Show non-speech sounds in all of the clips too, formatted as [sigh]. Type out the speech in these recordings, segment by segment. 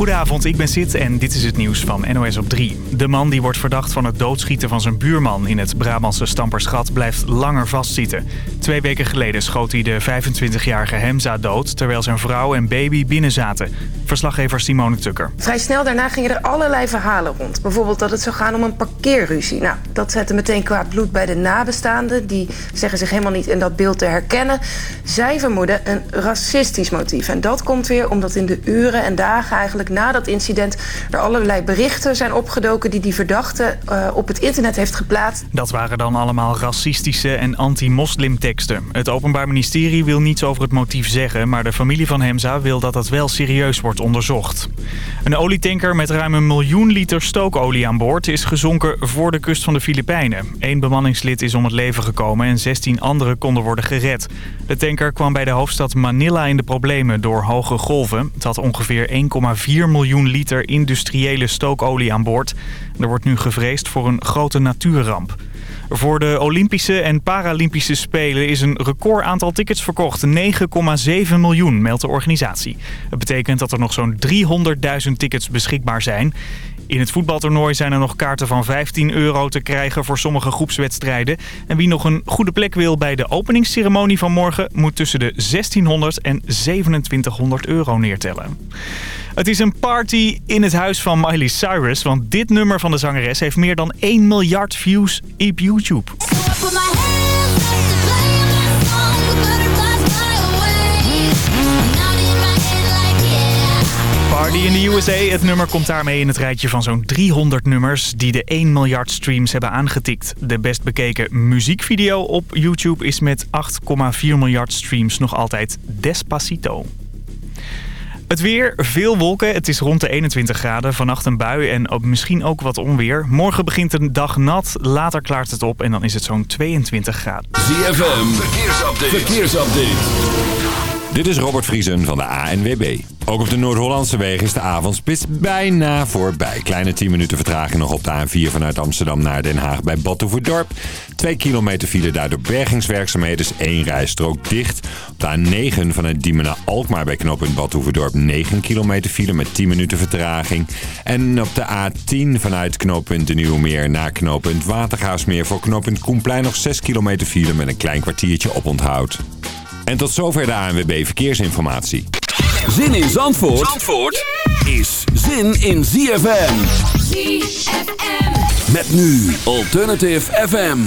Goedenavond, ik ben Sid en dit is het nieuws van NOS op 3. De man die wordt verdacht van het doodschieten van zijn buurman in het Brabantse Stamperschat blijft langer vastzitten. Twee weken geleden schoot hij de 25-jarige Hemza dood terwijl zijn vrouw en baby binnen zaten. Verslaggever Simone Tukker. Vrij snel daarna gingen er allerlei verhalen rond. Bijvoorbeeld dat het zou gaan om een parkeerruzie. Nou, dat zette meteen kwaad bloed bij de nabestaanden. Die zeggen zich helemaal niet in dat beeld te herkennen. Zij vermoeden een racistisch motief. En dat komt weer omdat in de uren en dagen eigenlijk na dat incident... er allerlei berichten zijn opgedoken die die verdachte uh, op het internet heeft geplaatst. Dat waren dan allemaal racistische en anti-moslim teksten. Het Openbaar Ministerie wil niets over het motief zeggen... maar de familie van Hemza wil dat het wel serieus wordt onderzocht. Een olietanker met ruim een miljoen liter stookolie aan boord... is gezonken voor de kust van de Filipijnen. Eén bemanningslid is om het leven gekomen en 16 anderen konden worden gered. De tanker kwam bij de hoofdstad Manila in de problemen door hoge golven. Het had ongeveer 1,4 miljoen liter industriële stookolie aan boord. Er wordt nu gevreesd voor een grote natuurramp. Voor de Olympische en Paralympische Spelen is een record aantal tickets verkocht. 9,7 miljoen, meldt de organisatie. Het betekent dat er nog zo'n 300.000 tickets beschikbaar zijn. In het voetbaltoernooi zijn er nog kaarten van 15 euro te krijgen voor sommige groepswedstrijden. En wie nog een goede plek wil bij de openingsceremonie van morgen... moet tussen de 1600 en 2700 euro neertellen. Het is een party in het huis van Miley Cyrus, want dit nummer van de zangeres heeft meer dan 1 miljard views op YouTube. Party in de USA. Het nummer komt daarmee in het rijtje van zo'n 300 nummers die de 1 miljard streams hebben aangetikt. De best bekeken muziekvideo op YouTube is met 8,4 miljard streams nog altijd Despacito. Het weer, veel wolken. Het is rond de 21 graden. Vannacht een bui en misschien ook wat onweer. Morgen begint een dag nat. Later klaart het op en dan is het zo'n 22 graden. ZFM, verkeersupdate. verkeersupdate. Dit is Robert Vriesen van de ANWB. Ook op de Noord-Hollandse wegen is de avondspits bijna voorbij. Kleine 10 minuten vertraging nog op de A4 vanuit Amsterdam naar Den Haag bij Battenvoerdorp. 2 kilometer file daardoor bergingswerkzaamheden is één rijstrook dicht. Op de A9 vanuit Diemen naar Alkmaar bij knooppunt Battenvoerdorp 9 kilometer file met 10 minuten vertraging. En op de A10 vanuit knooppunt De Nieuwe Meer naar knooppunt Watergaasmeer voor knooppunt Koenplein nog 6 kilometer file met een klein kwartiertje op onthoud. En tot zover de ANWB Verkeersinformatie. Zin in Zandvoort, Zandvoort is zin in ZFM. ZFM. Met nu Alternative FM.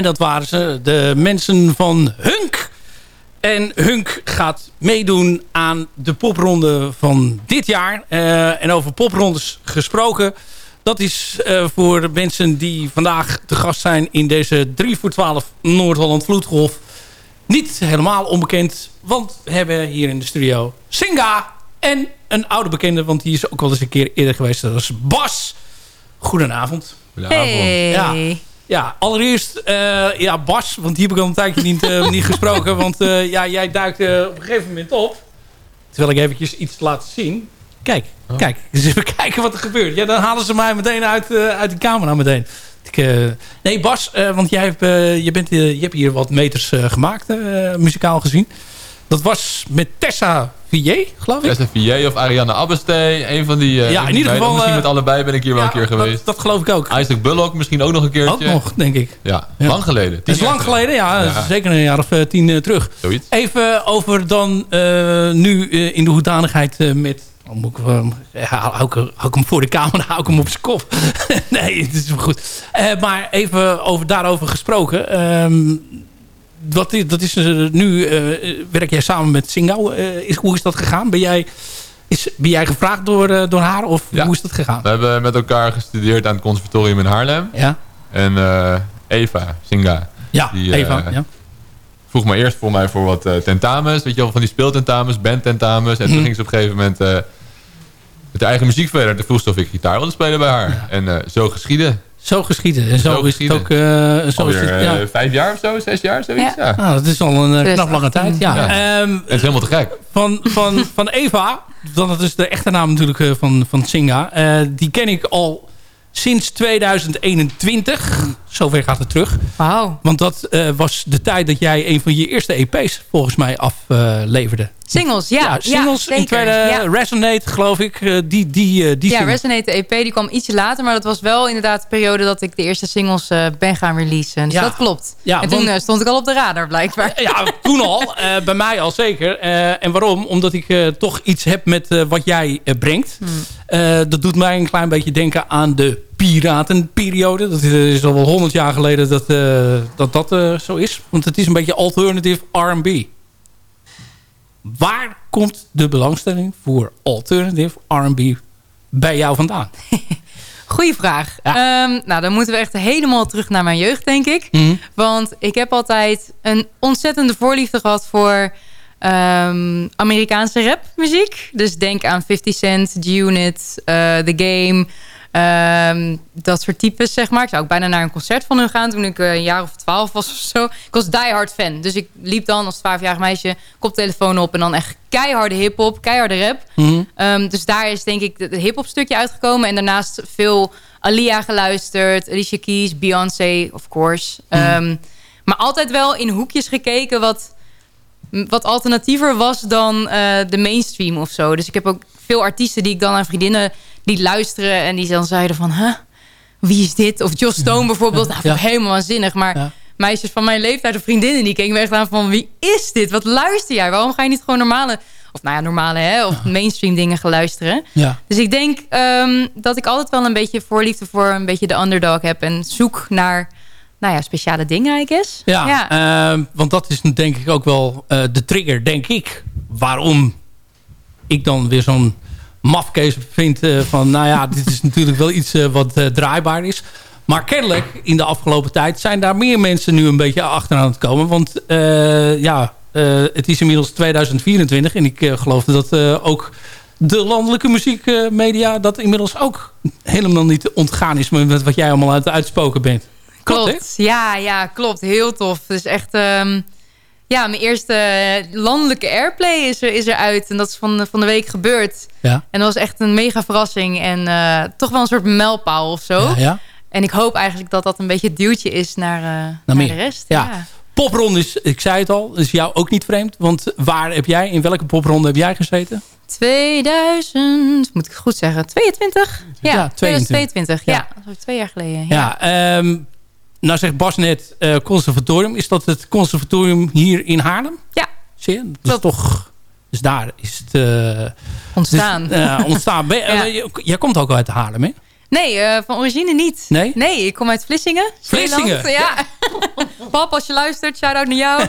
En dat waren ze, de mensen van Hunk. En Hunk gaat meedoen aan de popronde van dit jaar. Uh, en over poprondes gesproken. Dat is uh, voor mensen die vandaag te gast zijn in deze 3 voor 12 Noord-Holland Vloedgolf. Niet helemaal onbekend. Want we hebben hier in de studio Singa en een oude bekende. Want die is ook wel eens een keer eerder geweest. Dat is Bas. Goedenavond. Goedenavond. Hey. Ja. Ja, allereerst uh, ja, Bas, want die heb ik al een tijdje niet, uh, niet gesproken. Want uh, ja, jij duikt op een gegeven moment op. Terwijl ik eventjes iets laat zien. Kijk, oh. kijk. [laughs] Dus even kijken wat er gebeurt. Ja, dan halen ze mij meteen uit, uit de camera meteen. Ik, nee, Bas, want jij hebt, je, bent, je hebt hier wat meters gemaakt, muzikaal gezien. Dat was met Tessa Villiers, geloof ik. Tessa Villiers of Ariane Abbestee. Een van die... Uh, ja, in ieder geval... Misschien met allebei ben ik hier ja, wel een keer geweest. Dat, dat, geloof ik ook. Isaac Bullock misschien ook nog een keertje. Ook nog, denk ik. Ja, ja. lang geleden. Het is lang geleden, ja. ja. Zeker een jaar of uh, tien terug. Zoiets. Even over dan nu in de hoedanigheid met... Dan moet ik, hou, ik hem voor de camera, [laughs] hou ik hem op zijn kop. [laughs] nee, het is goed. maar even over, daarover gesproken. Um, wat, dat is uh, nu, uh, werk jij samen met Singau. Uh, is, hoe is dat gegaan? Ben jij, is, ben jij gevraagd door, door haar of ja. hoe is dat gegaan? We hebben met elkaar gestudeerd aan het conservatorium in Haarlem. Ja. En Eva Singa. Ja, die, Eva. ja. Vroeg me eerst voor mij voor wat tentamens. Weet je wel, van die speeltentamens, bandtentamens. En mm. toen ging ze op een gegeven moment met haar eigen muziek verder. Toen vroeg ze of ik gitaar wilde spelen bij haar. Ja. En zo geschieden. Zo geschieden. En zo, zo is het ook... Uh, zo Alweer, is het, ja. uh, vijf jaar of zo, zes jaar, zoiets. Ja. ja. Nou, dat is al een uh, knap lange tijd. Ja. ja. Um, het is helemaal te gek. Van, van, van Eva, dat is de echte naam natuurlijk van, van Singa. die ken ik al sinds 2021. Zover gaat het terug. Wauw. Want dat uh, was de tijd dat jij een van je eerste EP's volgens mij afleverde. Singles, ja. ja singles ja, in tweede ja. Resonate, geloof ik. Uh, die, die, die ja, single. Resonate, de EP, die kwam ietsje later. Maar dat was wel inderdaad de periode dat ik de eerste singles ben gaan releasen. Dus dat klopt. Ja, en toen stond ik al op de radar, blijkbaar. Ja, toen al. [laughs] bij mij al zeker. en waarom? Omdat ik toch iets heb met wat jij brengt. Hmm. dat doet mij een klein beetje denken aan de piratenperiode. Dat is al wel honderd jaar geleden dat dat, dat zo is. Want het is een beetje alternative R&B. Waar komt de belangstelling voor alternative R&B bij jou vandaan? [laughs] Goeie vraag. Ja. Um, nou, dan moeten we echt helemaal terug naar mijn jeugd, denk ik. Mm -hmm. Want ik heb altijd een ontzettende voorliefde gehad voor um, Amerikaanse rapmuziek. Dus denk aan 50 Cent, G-Unit, uh, The Game... Um, dat soort types, zeg maar. Ik zou ook bijna naar een concert van hun gaan toen ik uh, een jaar of twaalf was of zo. Ik was diehard fan. Dus ik liep dan als twaalfjarig meisje koptelefoon op... en dan echt keiharde hiphop, keiharde rap. Mm -hmm. um, dus daar is denk ik het hiphop stukje uitgekomen. En daarnaast veel Alia geluisterd, Alicia Keys, Beyoncé, of course. Mm -hmm. um, maar altijd wel in hoekjes gekeken wat wat alternatiever was dan uh, de mainstream of zo. Dus ik heb ook veel artiesten die ik dan aan vriendinnen liet luisteren... en die dan zeiden van, huh, wie is dit? Of Joss Stone bijvoorbeeld. Nou, ja. helemaal waanzinnig. Maar meisjes van mijn leeftijd of vriendinnen... die keken me echt aan van, wie is dit? Wat luister jij? Waarom ga je niet gewoon normale... of nou ja, normale, hè? Of mainstream dingen gaan luisteren. Ja. Dus ik denk um, dat ik altijd wel een beetje voorliefde... voor een beetje de underdog heb... en zoek naar nou ja, speciale dingen, I guess. Ja, ja. Uh, want dat is denk ik ook wel uh, de trigger, denk ik. Waarom ik dan weer zo'n mafkees vind uh, van... nou ja, dit is natuurlijk wel iets uh, wat draaibaar is. Maar kennelijk, in de afgelopen tijd... zijn daar meer mensen nu een beetje achteraan het komen. Want ja, het is inmiddels 2024. En ik geloof dat ook de landelijke muziekmedia... dat inmiddels ook helemaal niet ontgaan is... met wat jij allemaal uit uitspoken bent. Klopt, ja, ja, klopt. Heel tof. Dus echt, um, ja, mijn eerste landelijke airplay is er, is er uit. En dat is van, van de week gebeurd. Ja. En dat was echt een mega verrassing. En uh, toch wel een soort mijlpaal of zo. Ja, ja. En ik hoop eigenlijk dat dat een beetje het duwtje is naar, uh, naar, naar de rest. Ja. ja. Popronde is, ik zei het al, is jou ook niet vreemd. Want waar heb jij, in welke popronde heb jij gezeten? 2000, moet ik goed zeggen, 22? Ja, ja 2022. Ja, ja. dat twee jaar geleden. Ja, ja um, nou zegt Bas net uh, conservatorium. Is dat het conservatorium hier in Haarlem? Ja. Zie je? Dat is toch... Dus daar is het... Uh, ontstaan. Dus, uh, ontstaan. [laughs] ja. Jij komt ook uit Haarlem, hè? Nee, van origine niet. Nee? Nee, ik kom uit Vlissingen. Vlissingen? Ja. [laughs] Pap, als je luistert, shout-out naar jou.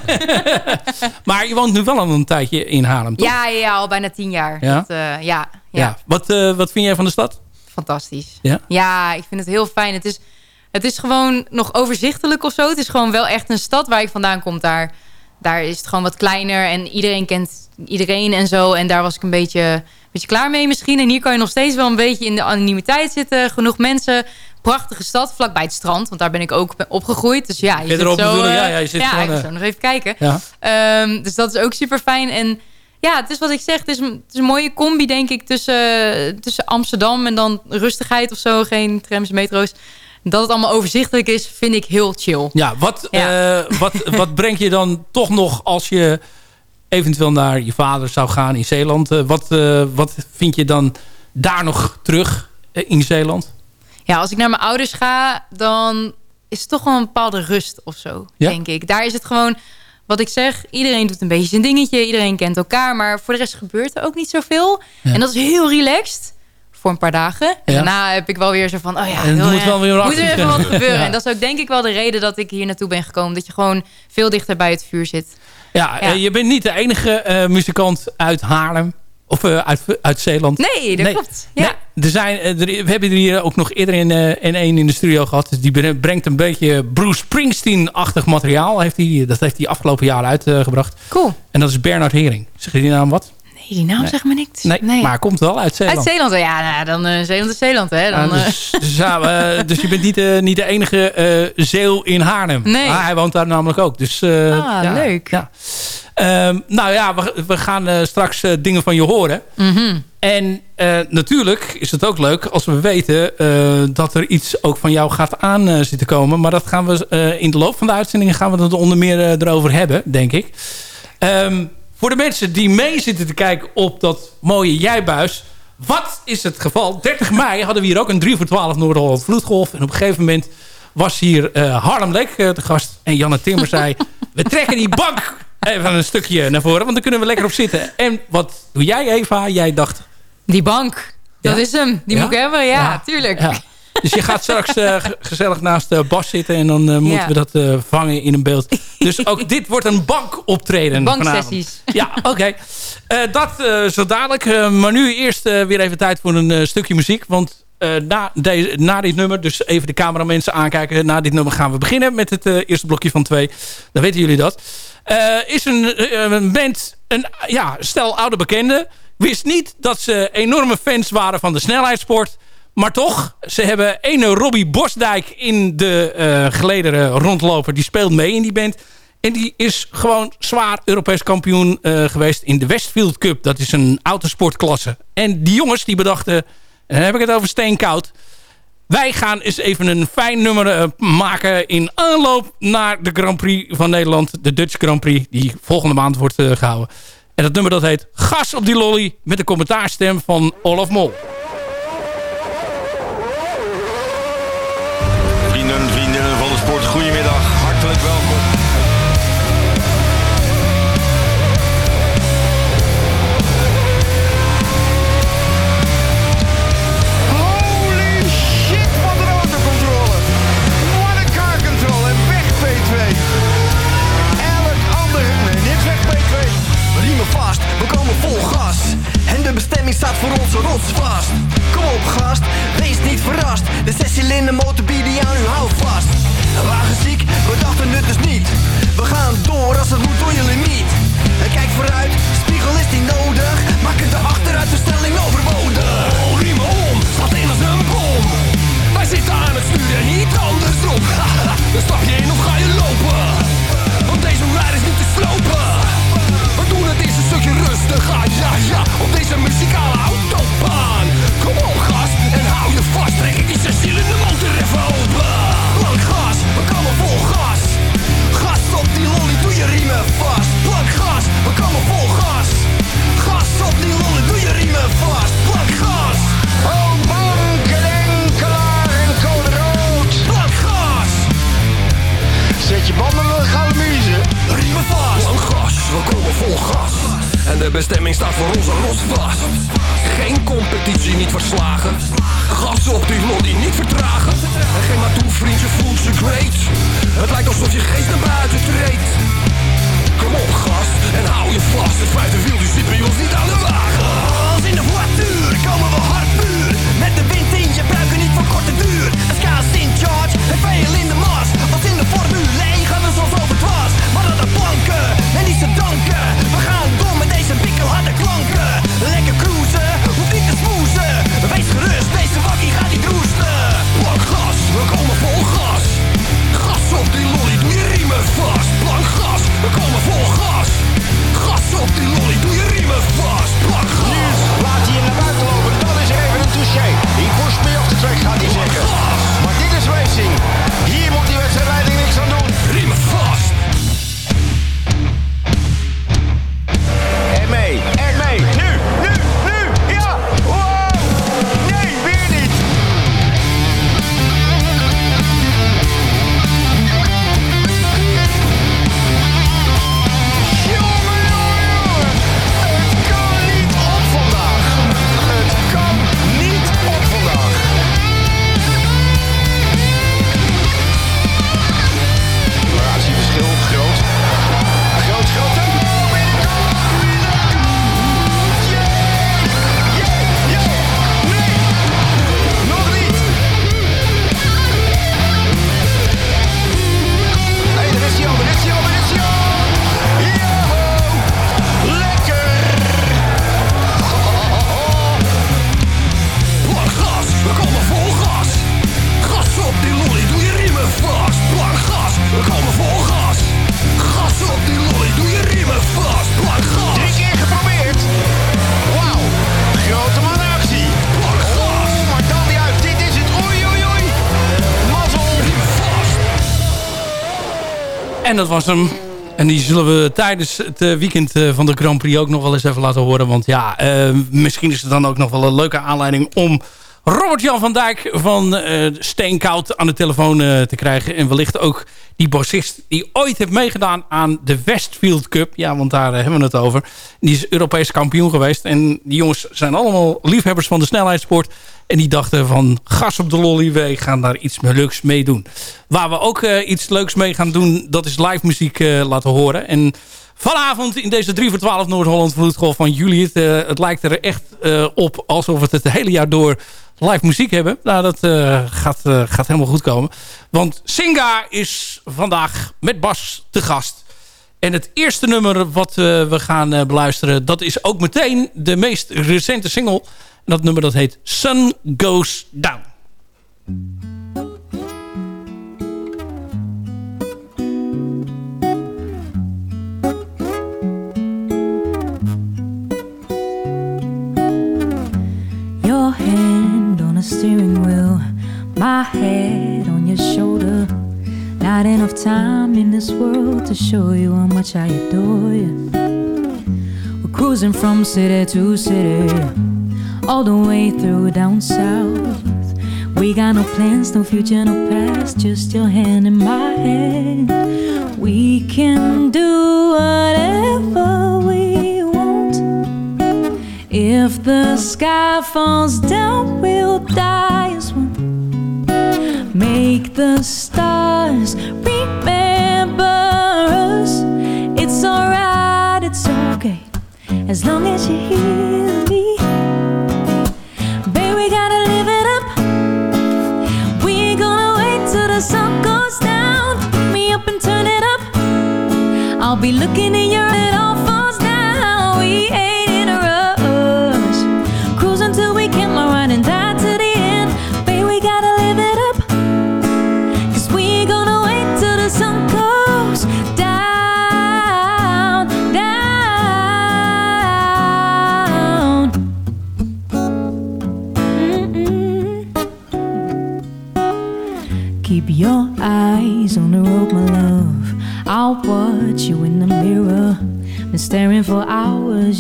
[laughs] maar je woont nu wel al een tijdje in Haarlem, toch? Ja, ja, al bijna tien jaar. Ja? Dat, eh, ja, ja. Ja. Wat, eh, wat vind jij van de stad? Fantastisch. Ja? Ja, ik vind het heel fijn. Het is, het is gewoon nog overzichtelijk of zo. Het is gewoon wel echt een stad waar ik vandaan kom. Daar, daar is het gewoon wat kleiner en iedereen kent iedereen en zo. En daar was ik een beetje, beetje klaar mee misschien. En hier kan je nog steeds wel een beetje in de anonimiteit zitten. Genoeg mensen. Prachtige stad, vlakbij het strand. Want daar ben ik ook opgegroeid. Dus ja, je zit zo... bedoel je? eh, Ja, ja, je zit ja, gewoon, ik eh, zo nog even kijken. Ja. Ehm, dus dat is ook super fijn. En ja, het is wat ik zeg. Het is, een- het is een mooie combi, denk ik, tussen, tussen Amsterdam en dan rustigheid of zo. Geen trams, metro's. Dat het allemaal overzichtelijk is, vind ik heel chill. Ja, wat, Ja. eh, wat, [laughs] wat breng je dan toch nog als je eventueel naar je vader zou gaan in Zeeland? Eh, wat, eh, wat vind je dan daar nog terug in Zeeland? Ja, als ik naar mijn ouders ga, dan is het toch wel een bepaalde rust of zo, Ja? denk ik. Daar is het gewoon, wat ik zeg, iedereen doet een beetje zijn dingetje. Iedereen kent elkaar, maar voor de rest gebeurt er ook niet zoveel. Ja. En dat is heel relaxed voor een paar dagen. En Ja. daarna heb ik wel weer zo van, oh ja, En moet wel weer moet er even wat gebeuren. Ja. En dat is ook denk ik wel de reden dat ik hier naartoe ben gekomen. Dat je gewoon veel dichter bij het vuur zit. Ja, eh, je bent niet de enige eh, muzikant uit Haarlem. Of eh, uit, uit Zeeland. Nee, dat Nee. klopt. Ja. Nee, er zijn, er, we hebben er hier ook nog eerder in, eh, in één in de studio gehad. Dus die bre- brengt een beetje Bruce Springsteen-achtig materiaal. Heeft hij, dat heeft hij afgelopen jaar uitgebracht. Cool. en dat is Bernard Hering. Zeg je die naam wat? Nee, die naam zegt me niks. Nee, maar hij komt wel uit Zeeland. Uit Zeeland, ja, nou, dan eh, Zeeland is Zeeland, hè. Dan, Ah, eh, dus, dus, ja, eh, [laughs] dus je bent niet, eh, niet de enige eh zeeuw in Haarlem. Nee. Ah, hij woont daar namelijk ook. Dus, eh, Ah, ja, leuk. Ja. Ehm, nou ja, we, we gaan eh, straks eh, dingen van je horen. mhm. En eh, natuurlijk is het ook leuk als we weten eh, dat er iets ook van jou gaat aan eh, zitten komen. Maar dat gaan we eh, in de loop van de uitzendingen gaan we het onder meer eh, erover hebben, denk ik. Ehm, voor de mensen die mee zitten te kijken op dat mooie jijbuis. Wat is het geval? 30 mei hadden we hier ook een 3 voor 12 Noord-Holland vloedgolf. En op een gegeven moment was hier eh, Harlem Lek eh, te gast. En Janne Timmer zei, [laughs] we trekken die bank even een stukje naar voren. Want dan kunnen we lekker op zitten. En wat doe jij Eva? Jij dacht, Die bank, dat Ja? is hem. Die Ja? moet ik hebben, ja, Ja. tuurlijk. Dus je gaat straks eh, ge- gezellig naast uh, Bas zitten. En dan eh, moeten we dat eh, vangen in een beeld. Dus ook dit wordt een bankoptreden Banksessies. vanavond. Ja, oké. Eh, dat eh, zo dadelijk. Eh, maar nu eerst eh, weer even tijd voor een eh, stukje muziek. Want eh, na, deze, na dit nummer, dus even de cameramensen aankijken. Na dit nummer gaan we beginnen met het eh, eerste blokje van twee. Dan weten jullie dat. Eh, is een, eh, een band, een ja, stel oude bekenden. Wist niet dat ze enorme fans waren van de snelheidssport. Maar toch, ze hebben ene Robbie Bosdijk in de eh gelederen rondlopen. Die speelt mee in die band. En die is gewoon zwaar Europees kampioen eh, geweest in de Westfield Cup. Dat is een autosportklasse. En die jongens die bedachten, en dan heb ik het over steenkoud. Wij gaan eens even een fijn nummer eh, maken in aanloop naar de Grand Prix van Nederland. De Dutch Grand Prix, die volgende maand wordt eh, gehouden. En dat nummer dat heet Gas op die lolly met de commentaarstem van Olaf Mol. Voor onze rots vast. Kom op gast, wees niet verrast. De zescilinder motor bieden jou nu houvast. Wagenziek, we dachten het dus niet. We gaan door als het moet door limiet. En kijk vooruit, spiegel is niet nodig. Maak het de achteruitbestelling overbodig. Oh, riemen om, slaat in als een bom. Wij zitten aan het stuur en niet andersom. [laughs] Dan stap je in En dat was hem. En die zullen we tijdens het eh, weekend eh, van de Grand Prix ook nog wel eens even laten horen. Want ja, eh, misschien is het dan ook nog wel een leuke aanleiding om Robert-Jan van Dijk van eh Steenkoud aan de telefoon eh, te krijgen. En wellicht ook die bassist die ooit heeft meegedaan aan de Westfield Cup. Ja, want daar eh, hebben we het over. Die is Europees kampioen geweest. En die jongens zijn allemaal liefhebbers van de snelheidssport. En die dachten van gas op de lolly, wij gaan daar iets leuks mee doen. Waar we ook iets leuks mee gaan doen, dat is live muziek laten horen. En vanavond in deze 3 voor 12 Noord-Holland Vloedgolf van Juliet. eh, het lijkt er echt op alsof het het hele jaar door live muziek hebben. Nou, dat eh, gaat, eh, gaat helemaal goed komen. Want Singa is vandaag met Bas te gast. En het eerste nummer wat eh, we gaan beluisteren... dat is ook meteen de meest recente single. En dat nummer dat heet Sun Goes Down. To show you how much I adore you. We're cruising from city to city, all the way through down south. We got no plans, no future, no past, just your hand in my hand. We can do whatever we want. If the sky falls down, we'll die as one. Make the as long as you hear me. Baby, gotta live it up. We ain't gonna wait till the sun goes down. Pick me up and turn it up. I'll be looking in your it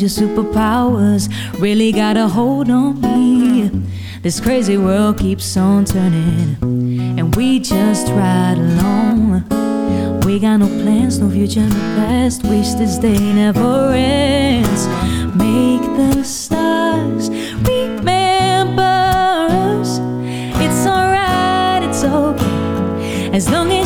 your superpowers really got a hold on me. This crazy world keeps on turning, and we just ride along. We got no plans, no future, no past. Wish this day never ends. Make the stars remember us. It's alright, it's okay. As long as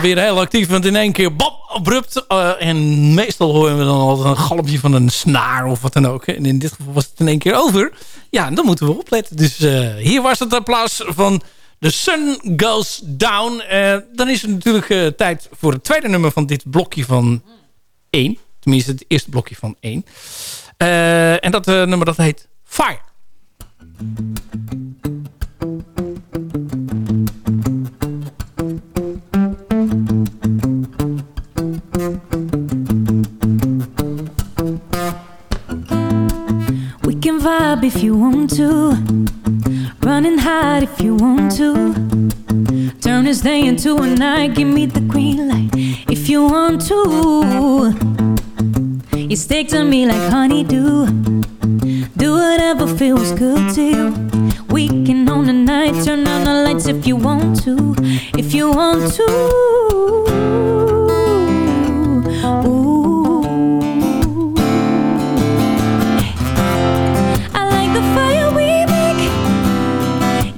weer heel actief, want in één keer bam, abrupt. eh, en meestal horen we dan altijd een galmpje van een snaar of wat dan ook. En in dit geval was het in één keer over. Ja, dan moeten we opletten. Dus eh, hier was het applaus van The Sun Goes Down. Eh, dan is het natuurlijk tijd voor het tweede nummer van dit blokje van één. Tenminste, het eerste blokje van één. En dat nummer dat heet Fire. Vibe if you want to. Run and hide if you want to. Turn this day into a night. Give me the green light if you want to. You stick to me like honeydew. Do whatever feels good to you. We can own the night. Turn on the lights if you want to. If you want to.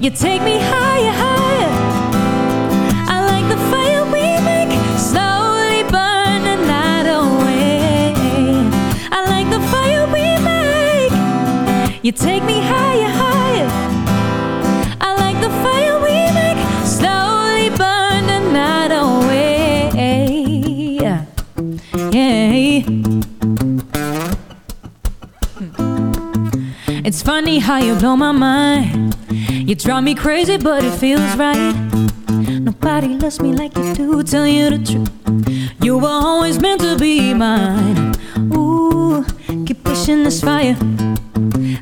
You take me higher, higher. I like the fire we make. Slowly burn the night away. I like the fire we make. You take me higher, higher. I like the fire we make. Slowly burn the night away. Yeah. Hmm. It's funny how you blow my mind. You drive me crazy, but it feels right. Nobody loves me like you do, tell you the truth. You were always meant to be mine. Ooh, keep pushing this fire.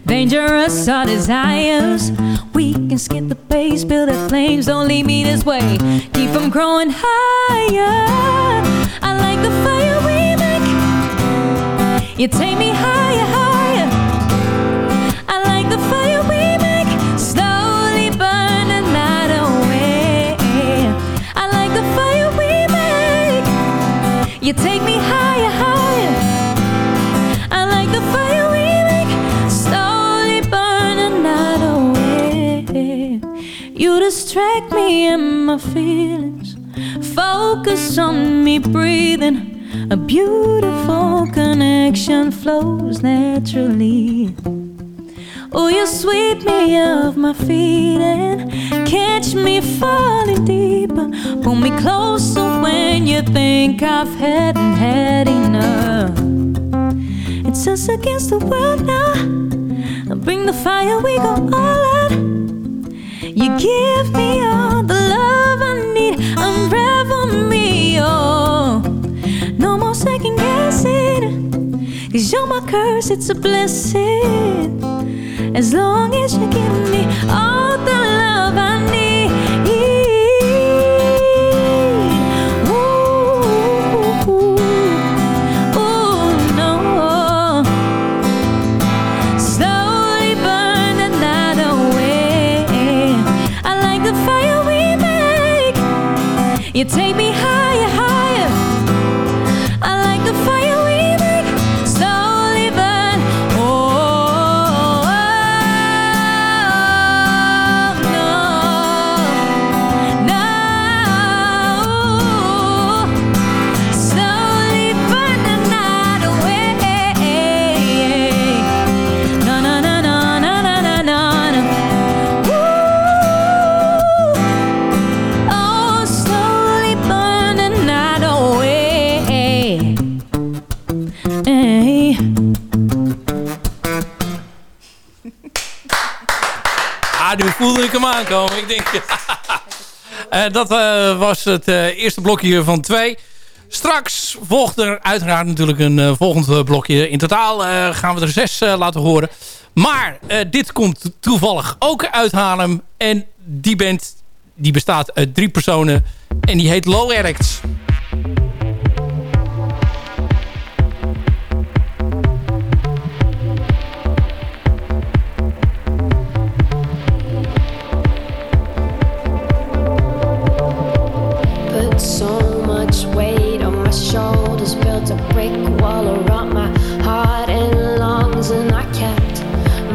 Dangerous our desires. We can skip the pace, build the flames. Don't leave me this way. Keep them growing higher. I like the fire we make. You take me higher, higher. You take me higher, higher. I like the fire we make. Slowly burn the night away. You distract me and my feelings. Focus on me breathing. A beautiful connection flows naturally. Oh, you sweep me off my feet and catch me falling deeper. Pull me closer when you think I've had had enough. It's us against the world now. Bring the fire, we go all out. You give me all the love I need. Unravel me, oh. No more second guessing. Cause you're my curse, it's a blessing. As long as you give me all the love I need. Ooh, ooh, no. Slowly burn the night away. I like the fire we make. You take me aankomen. Ik denk... [laughs] Eh, dat eh, was het eh, eerste blokje van twee. Straks volgt er uiteraard natuurlijk een volgend blokje. In totaal gaan we er zes laten horen. Maar dit komt toevallig ook uit Haarlem. En die band die bestaat uit drie personen. En die heet Low Erects.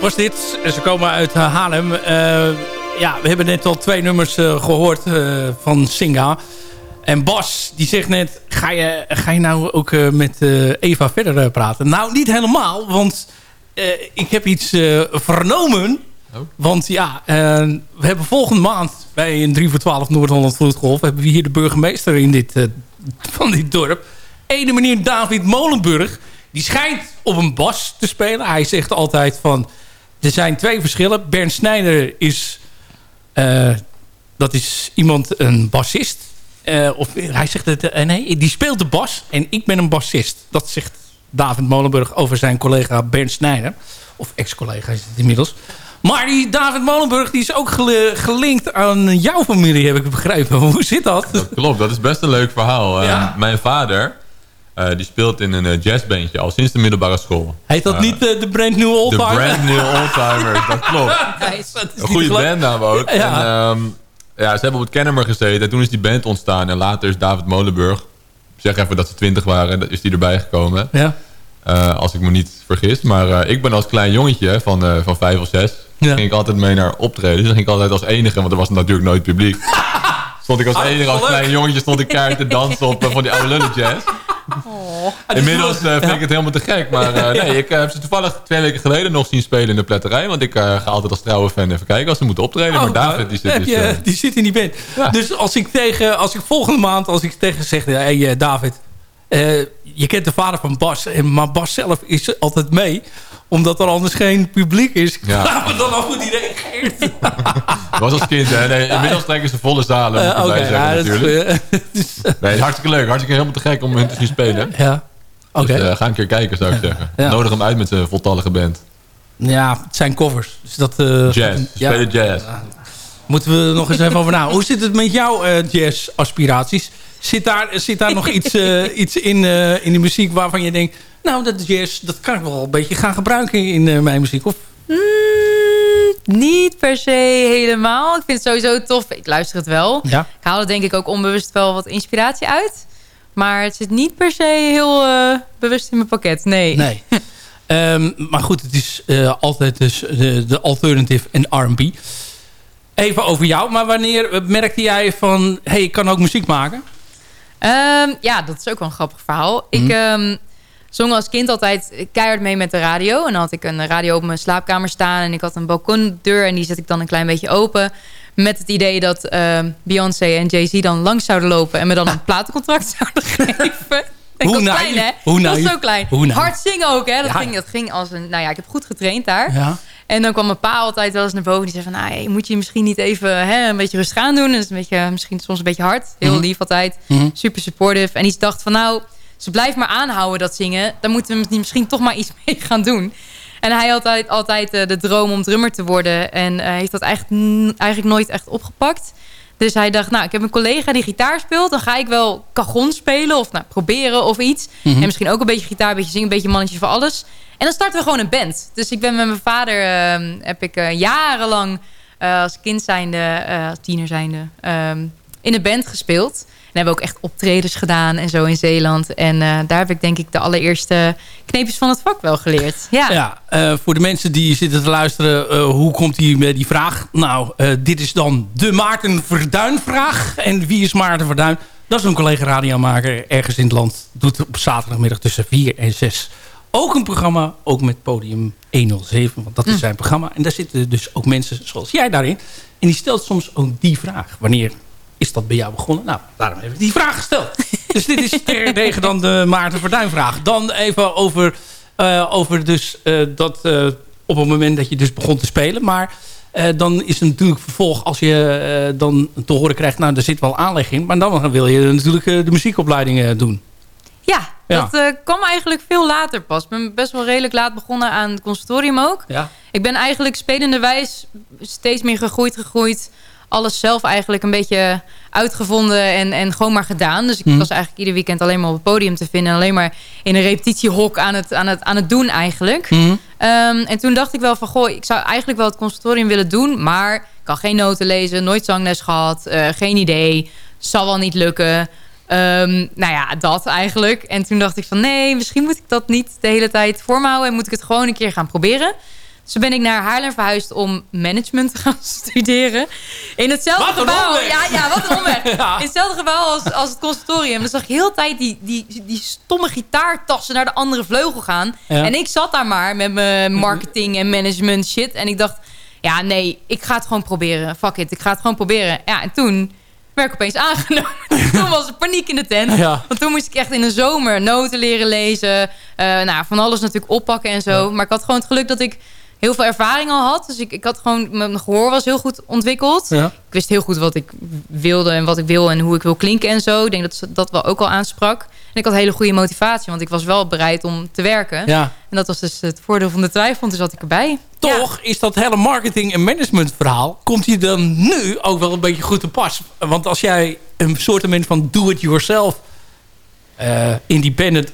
Was dit. Ze komen uit eh, Haarlem. Eh, ja, we hebben net al twee nummers eh, gehoord eh, van Singa. En Bas, die zegt net... Ga je, ga je nou ook met Eva verder praten? Nou, niet helemaal. Want ik heb iets vernomen. Want ja, we hebben volgende maand... bij een 3 voor 12 Noord-Holland Vloedgolf... hebben we hier de burgemeester in dit, van dit dorp. Ene meneer David Molenburg... Die schijnt op een bas te spelen. Hij zegt altijd van... Er zijn twee verschillen. Bernd Snijder is... eh, dat is iemand, een bassist. Eh, of hij zegt het... eh, nee, die speelt de bas. En ik ben een bassist. Dat zegt David Molenburg over zijn collega Bernd Snijder. Of ex-collega is het inmiddels. Maar die David Molenburg die is ook gelinkt aan jouw familie, heb ik begrepen. [laughs] Hoe zit dat? Klopt, dat is best een leuk verhaal. Ja. Mijn vader, eh, die speelt in een eh, jazzbandje al sinds de middelbare school. Heet dat Eh, niet de Brand New De Oldtimer? Brand New [laughs] Oldtimers, dat klopt. Een goede bandnaam ook. Ja. En, ehm, ja, ze hebben op het Kennemer gezeten. En toen is die band ontstaan. En later is David Molenburg... Ik zeg even dat ze twintig waren. Dat is die erbij gekomen. Ja. Eh, als ik me niet vergis. Maar eh, ik ben als klein jongetje van, eh, van vijf of zes... Ja. ging ik altijd mee naar optreden. Dus dan ging ik altijd als enige... want er was natuurlijk nooit publiek. [laughs] stond ik als Ah, enige, als klein jongetje... stond ik keihard te dansen op van die oude lullen jazz. [laughs] Inmiddels eh, vind ik het helemaal te gek. Maar eh, nee, ik eh, heb ze toevallig twee weken geleden nog zien spelen in de pletterij. Want ik eh, ga altijd als trouwe fan even kijken als ze moeten optreden. maar Oh, David, die zit heb dus... je, die zit in die band. Dus als ik, tegen, als ik volgende maand, als ik tegen zeg... Hé hey, David, eh, je kent de vader van Bas. Maar Bas zelf is altijd mee. Omdat er anders geen publiek is. Ja. We dan al die reageert? Dat [laughs] was als kind, hè? Nee, inmiddels trekken ze volle zalen, ik Eh, zeggen, ja, natuurlijk. goed. [laughs] Is, eh, Nee, is hartstikke leuk. Hartstikke helemaal te gek om hun te zien spelen. ja, oké. Dus eh, ga een keer kijken, zou ik zeggen. Nodig hem uit met zijn voltallige band. ja, het zijn covers. Dus dat, Jazz. Spelen jazz. moeten we nog eens even over na. Hoe zit het met jouw jazz-aspiraties? Zit daar, zit daar nog [laughs] iets, iets in, eh, in de muziek waarvan je denkt... nou, dat jazz, dat kan ik wel een beetje gaan gebruiken in eh, mijn muziek? Of, Mm, niet per se helemaal. Ik vind het sowieso tof. Ik luister het wel. ja? Ik haal er denk ik ook onbewust wel wat inspiratie uit. Maar het zit niet per se heel eh, bewust in mijn pakket. Nee. Nee. [laughs] Ehm, maar goed, het is eh, altijd dus de, de alternative en R&B. Even over jou, maar wanneer merkte jij van... hé, hey, ik kan ook muziek maken? Ehm, ja, dat is ook wel een grappig verhaal. Ik Mhm. Zong als kind altijd keihard mee met de radio. En dan had ik een radio op mijn slaapkamer staan. En ik had een balkondeur en die zet ik dan een klein beetje open. Met het idee dat ehm, Beyoncé en Jay-Z dan langs zouden lopen... en me dan een [laughs] platencontract zouden geven. Ik Hoe was klein, hè? hoe Ik was zo klein. Hard zingen ook, hè? Dat, Ja. ging, dat ging als een... Nou ja, ik heb goed getraind daar. Ja. En dan kwam mijn pa altijd wel eens naar boven. Die zei van, nou, hey, moet je misschien niet even hè, een beetje rustig aan doen. Dat is een beetje, misschien soms een beetje hard. Heel Mhm. lief altijd. Mhm. Super supportive. En die dacht van, nou, ze blijft maar aanhouden dat zingen. Dan moeten we misschien toch maar iets [laughs] mee gaan doen. En hij had altijd, altijd eh, de droom om drummer te worden. En eh, heeft dat eigenlijk, eigenlijk nooit echt opgepakt. Dus hij dacht, nou, ik heb een collega die gitaar speelt. Dan ga ik wel cajon spelen of nou, proberen of iets. Mhm. En misschien ook een beetje gitaar, een beetje zingen, een beetje mannetje voor alles. En dan starten we gewoon een band. Dus ik ben met mijn vader, ehm, heb ik eh, jarenlang als kind zijnde, als tiener zijnde, ehm, in een band gespeeld. En hebben we ook echt optredens gedaan en zo in Zeeland. En eh, daar heb ik denk ik de allereerste kneepjes van het vak wel geleerd. [laughs] Ja, Ja, eh, voor de mensen die zitten te luisteren, eh, hoe komt hij met die vraag? Nou, eh, dit is dan de Maarten Verduin vraag. En wie is Maarten Verduin? Dat is een collega radiomaker ergens in het land. Doet op zaterdagmiddag tussen 4 en 6 ook een programma. Ook met podium 107, want dat is zijn programma. En daar zitten dus ook mensen zoals jij daarin. En die stelt soms ook die vraag. Wanneer is dat bij jou begonnen? Nou, daarom heb ik die vraag gesteld. [laughs] dus dit is tegen dan de Maarten Verduin vraag. Dan even over, eh, over dus, eh, dat eh, op het moment dat je dus begon te spelen. Maar dan is het natuurlijk vervolg als je dan te horen krijgt... nou, er zit wel aanleg in. Maar dan wil je natuurlijk de muziekopleiding doen. ja, Ja. dat kwam eigenlijk veel later pas. Ik ben best wel redelijk laat begonnen aan het conservatorium ook. Ja. Ik ben eigenlijk spelende wijs steeds meer gegroeid, gegroeid. Alles zelf eigenlijk een beetje uitgevonden en, en gewoon maar gedaan. Dus ik Mhm. was eigenlijk ieder weekend alleen maar op het podium te vinden. En alleen maar in een repetitiehok aan het, aan het, aan het doen eigenlijk. Mhm. Ehm, en toen dacht ik wel van, goh, ik zou eigenlijk wel het conservatorium willen doen. Maar ik kan geen noten lezen, nooit zangles gehad, eh, geen idee. Zal wel niet lukken. Ehm, nou ja, dat eigenlijk. En toen dacht ik van, nee, misschien moet ik dat niet de hele tijd voor me houden. En moet ik het gewoon een keer gaan proberen. Dus ben ik naar Haarlem verhuisd om management te gaan [laughs] studeren. In hetzelfde Wat gebouw. Ja, ja, wat een [laughs] omweg. Ja. In hetzelfde gebouw als, als het conservatorium. Dan zag ik heel de tijd die, die, die stomme gitaartassen naar de andere vleugel gaan. Ja. En ik zat daar maar met mijn marketing en management shit. En ik dacht, ja nee, ik ga het gewoon proberen. Fuck it, ik ga het gewoon proberen. Ja, en toen werd ik opeens aangenomen. [laughs] toen was er paniek in de tent. Ja. Want toen moest ik echt in de zomer noten leren lezen. Eh, nou, van alles natuurlijk oppakken en zo. Maar ik had gewoon het geluk dat ik heel veel ervaring al had. Dus ik, ik had gewoon, mijn gehoor was heel goed ontwikkeld. Ja. Ik wist heel goed wat ik wilde en wat ik wil en hoe ik wil klinken en zo. Ik denk dat ze dat wel ook al aansprak. En ik had hele goede motivatie, want ik was wel bereid om te werken. ja. En dat was dus het voordeel van de twijfel, want toen zat ik erbij. Toch is dat hele marketing- en management verhaal... komt hier dan nu ook wel een beetje goed te pas. Want als jij een soort van do-it-yourself... eh, independent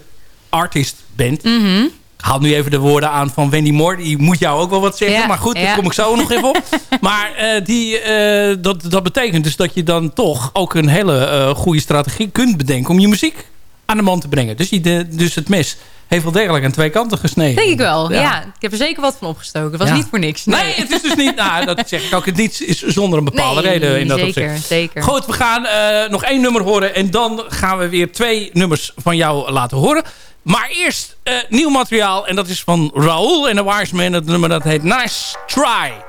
artist bent... Mhm. Haal nu even de woorden aan van Wendy Moore. Die moet jou ook wel wat zeggen. Ja, maar goed, ja. daar kom ik zo nog even op. [laughs] Maar eh, die, eh, dat, dat betekent dus dat je dan toch ook een hele eh, goede strategie kunt bedenken... om je muziek aan de man te brengen. Dus, die, de, dus het mes heeft wel degelijk aan twee kanten gesneden. Denk ik wel, Ja. ja. Ik heb er zeker wat van opgestoken. Het was Ja. niet voor niks. Nee, het is dus niet... Nou, dat zeg ik ook. Het niet is zonder een bepaalde Nee, reden in dat zeker, opzicht. zeker. Goed, we gaan nog één nummer horen. En dan gaan we weer twee nummers van jou laten horen. Maar eerst eh, nieuw materiaal. En dat is van Raoul en de Wise Man. Het nummer dat heet Nice Try.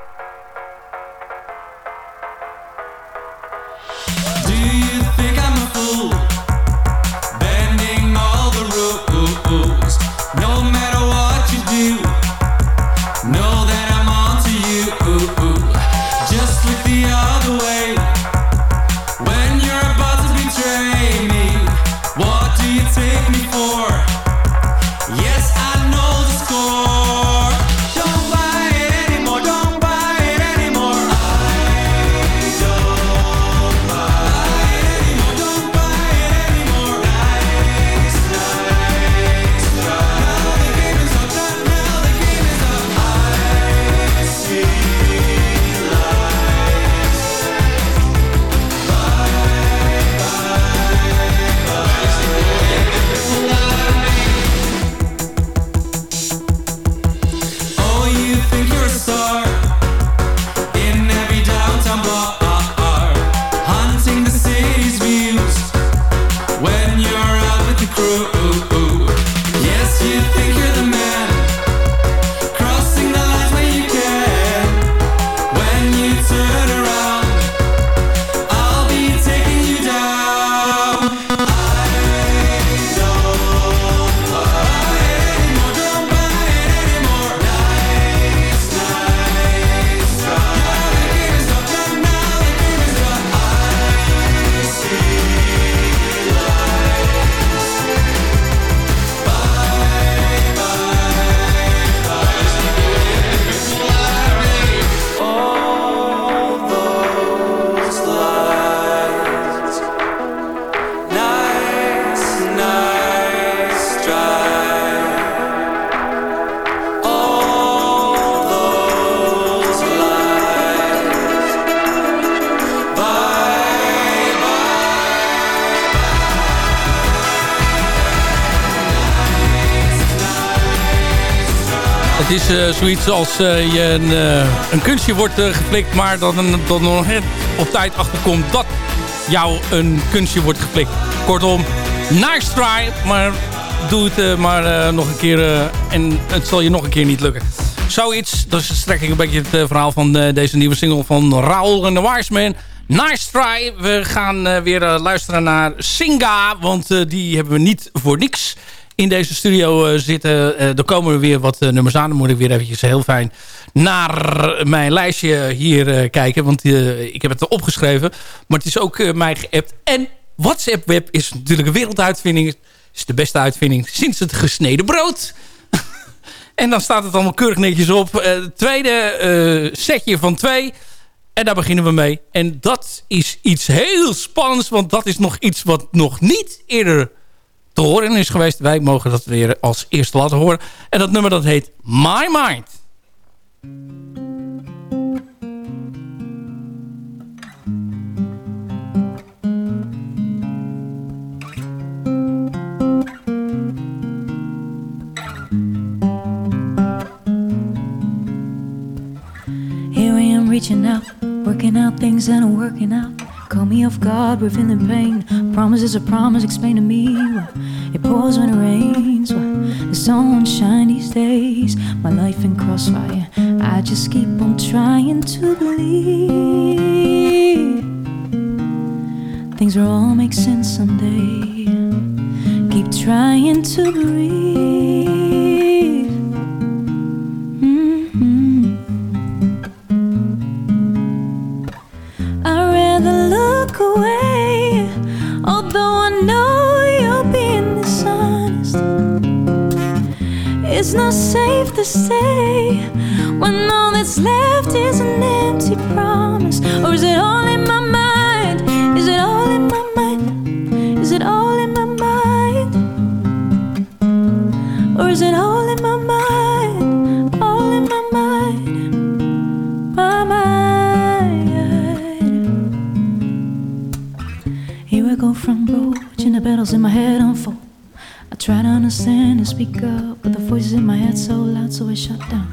Eh, zoiets als eh, je een, eh, een kunstje wordt geflikt... maar dat dan nog op tijd achterkomt dat jou een kunstje wordt geflikt. Kortom, nice try, maar doe het maar nog een keer... en het zal je nog een keer niet lukken. Zoiets, dat is de strekking een beetje het verhaal van deze nieuwe single van Raoul en de Wiseman... Nice try. We gaan weer luisteren naar Singa, want die hebben we niet voor niks in deze studio uh, zitten. Uh, er komen weer wat uh, nummers aan. Dan moet ik weer eventjes heel fijn naar mijn lijstje hier kijken. Want ik heb het opgeschreven. Maar het is ook mij geappt. En WhatsApp Web is natuurlijk een werelduitvinding. Het is de beste uitvinding sinds het gesneden brood. [laughs] en dan staat het allemaal keurig netjes op. het tweede setje van twee... En daar beginnen we mee. En dat is iets heel spannends. Want dat is nog iets wat nog niet eerder te horen is geweest. Wij mogen dat weer als eerste laten horen. En dat nummer dat heet My Mind. Here I am reaching out, working out things are working out. Call me off guard, we're feeling pain. Promise is a promise, explain to me. why It pours when it rains. Why The sun shine these days. My life in crossfire. I just keep on trying to believe. Things will all make sense someday. Keep trying to breathe. Away, although I know you're being dishonest. It's not safe to say when all that's left is an empty promise. Or is it all in my mind? Here I go from broaching the battles in my head unfold. I try to understand and speak up, but the voices in my head so loud, so I shut down.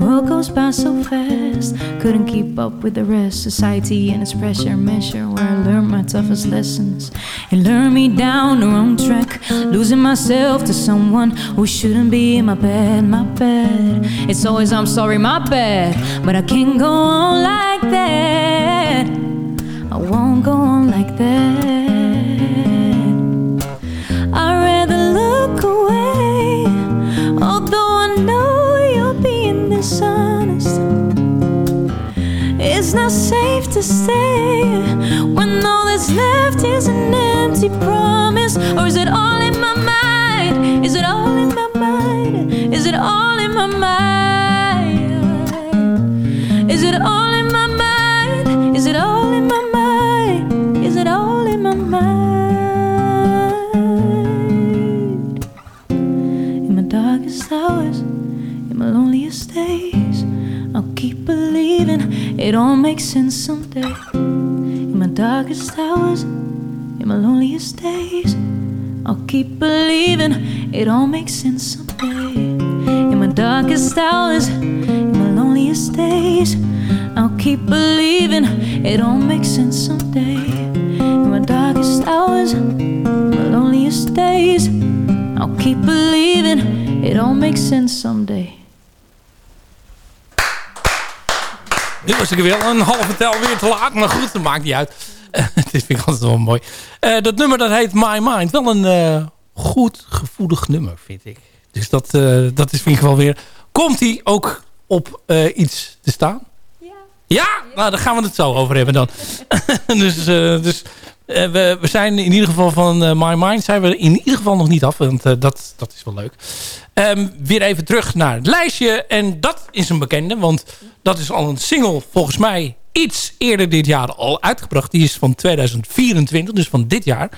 World goes by so fast, couldn't keep up with the rest. Society and its pressure measure where I learned my toughest lessons. It lured me down the wrong track, losing myself to someone who shouldn't be in my bed, my bed. It's always I'm sorry, my bad, but I can't go on like that. Won't go on like that. I'd rather look away, although I know you're being dishonest. It's not safe to stay when all that's left is an empty promise. Or is it all in my mind? Is it all in my mind? Is it all in my mind? It all makes sense someday. In my darkest hours, in my loneliest days, I'll keep believing it all makes sense someday. In my darkest hours, in my loneliest days, I'll keep believing it all makes sense someday. In my darkest hours, my loneliest days, I'll keep believing it all makes sense someday. Nu was ik weer een halve tel weer te laat. Maar goed, dat maakt niet uit. [laughs] Dit vind ik altijd wel mooi. Eh, dat nummer dat heet My Mind. Wel een eh, goed gevoelig nummer, vind ik. Dus dat, eh, dat is vind ik wel weer... Komt hij ook op iets te staan? Ja. Ja? Nou, daar gaan we het zo over hebben dan. [laughs] dus dus we, we zijn in ieder geval van My Mind... zijn we in ieder geval nog niet af. Want dat, dat is wel leuk. Ehm, weer even terug naar het lijstje. En dat is een bekende. Want dat is al een single volgens mij iets eerder dit jaar al uitgebracht. Die is van 2024, dus van dit jaar.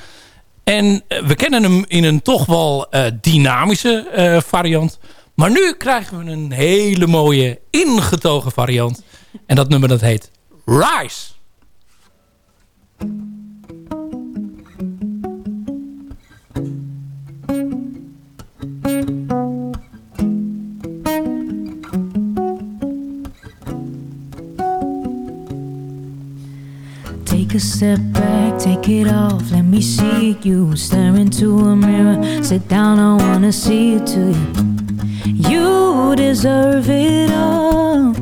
En we kennen hem in een toch wel dynamische variant. Maar nu krijgen we een hele mooie ingetogen variant. En dat nummer dat heet Rise. A step back, take it off, let me see you. Stare into a mirror, sit down, I wanna see it to you. You deserve it all.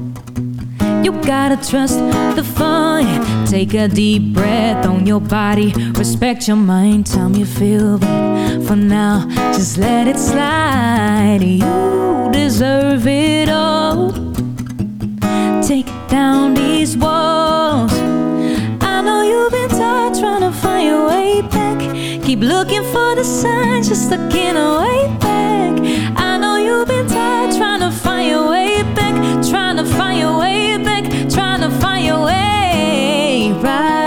You gotta trust the fire. Take a deep breath on your body. Respect your mind, tell me you feel bad. For now, just let it slide. You deserve it all. Take down these walls. Your way back. Keep looking for the signs, just looking away back. I know you've been tired trying to find your way back, trying to find your way back, trying to find your way. Rise,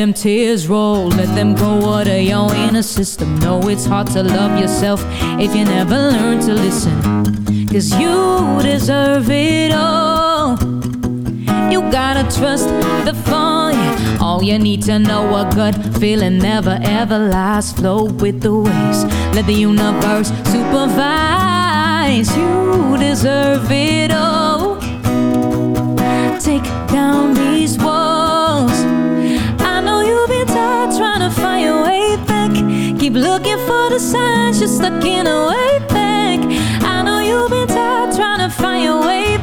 them tears roll, let them go water your inner system. Know it's hard to love yourself if you never learn to listen. Cause you deserve it all. You gotta trust the fire. All you need to know a good feeling never ever lasts. Flow with the waves. Let the universe supervise. You deserve it all. Take down these walls. Keep looking for the signs, just stuck in a way back. I know you've been tired trying to find your way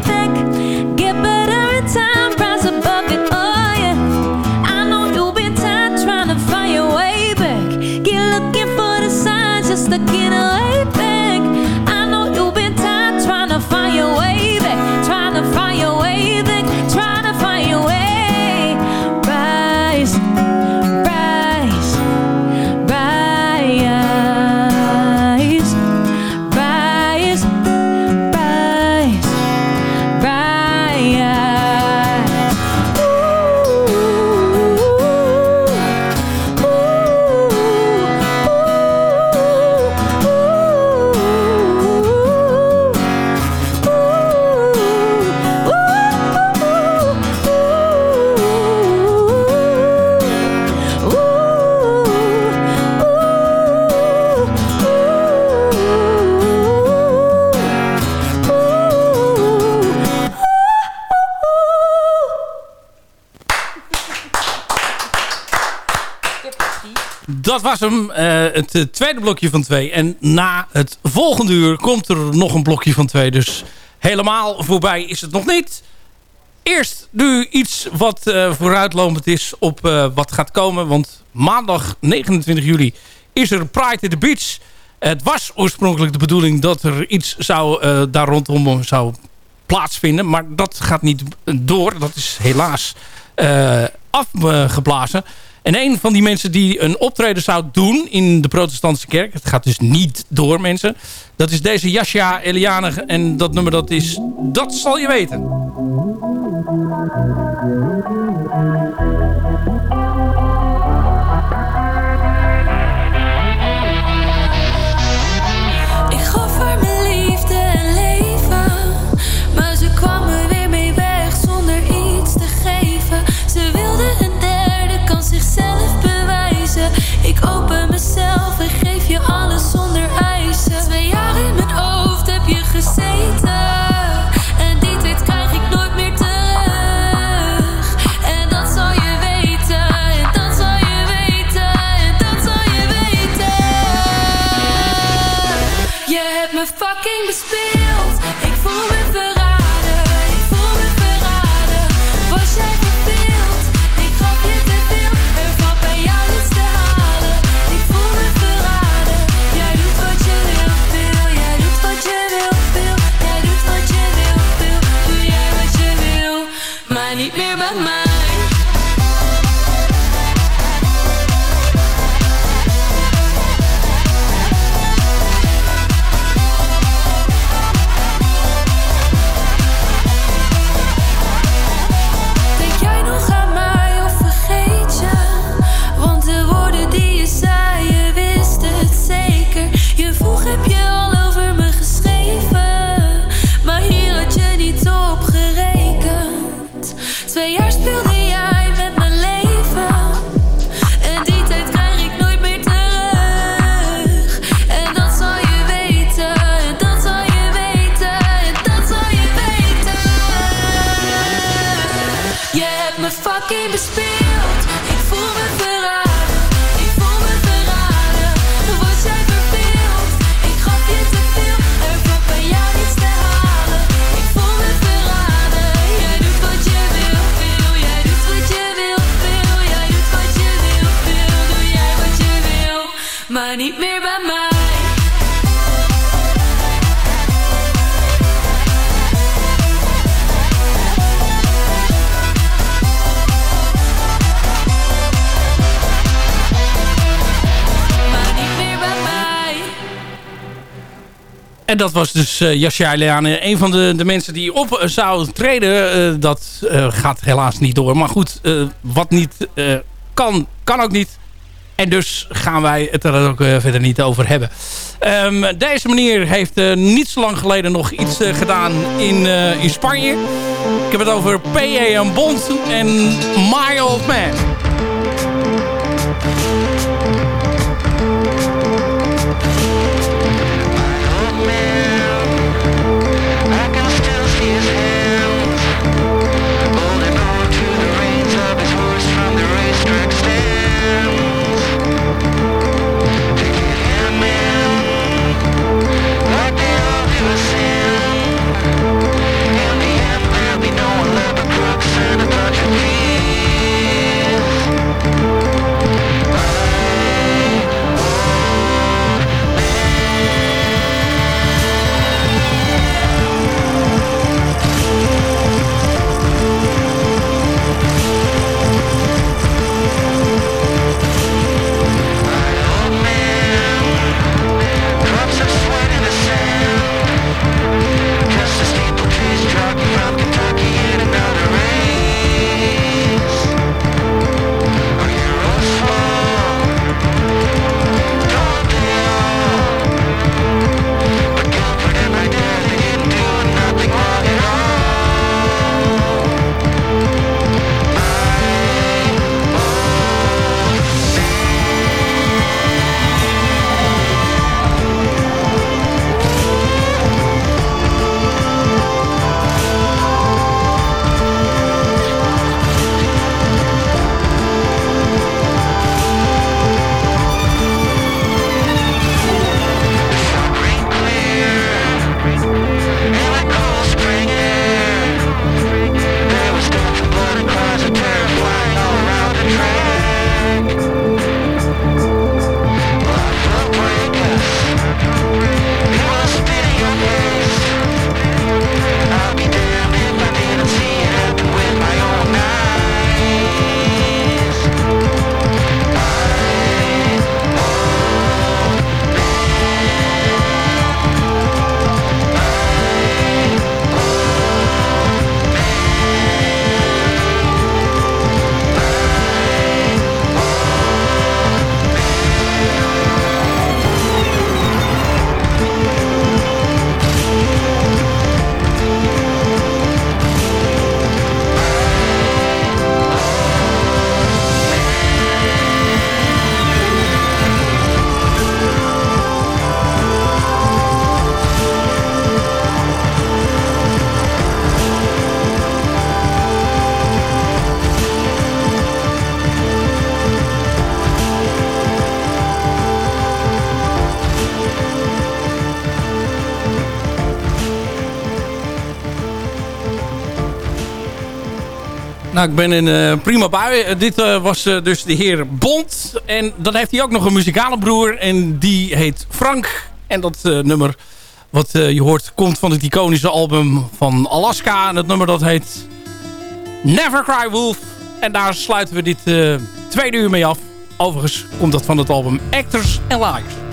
was hem, eh, het eh, tweede blokje van twee. En na het volgende uur komt er nog een blokje van twee. Dus helemaal voorbij is het nog niet. Eerst nu iets wat eh, vooruitlopend is op wat gaat komen. Want maandag 29 juli is er Pride in the Beach. Het was oorspronkelijk de bedoeling dat er iets zou, daar rondom zou plaatsvinden. Maar dat gaat niet door. Dat is helaas afgeblazen. En een van die mensen die een optreden zou doen in de protestantse kerk... het gaat dus niet door mensen... dat is deze Jasja Eliane en dat nummer dat is... Dat zal je weten. Dat was dus uh, Yasha Leane. Een van de, de mensen die op eh, zou treden. eh, dat eh, gaat helaas niet door. Maar goed, eh, wat niet eh, kan, kan ook niet. En dus gaan wij het er ook eh, verder niet over hebben. Ehm, deze meneer heeft eh, niet zo lang geleden nog iets eh, gedaan in, eh, in Spanje. Ik heb het over P.A. en Bond en My Old Man. Ik ben in eh, prima bui. Eh, dit eh, was dus de heer Bond. En dan heeft hij ook nog een muzikale broer. En die heet Frank. En dat nummer wat je hoort komt van het iconische album van Alaska. En het nummer dat heet Never Cry Wolf. En daar sluiten we dit tweede uur mee af. Overigens komt dat van het album Actors and Liars.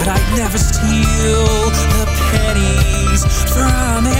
But I'd never steal the pennies from any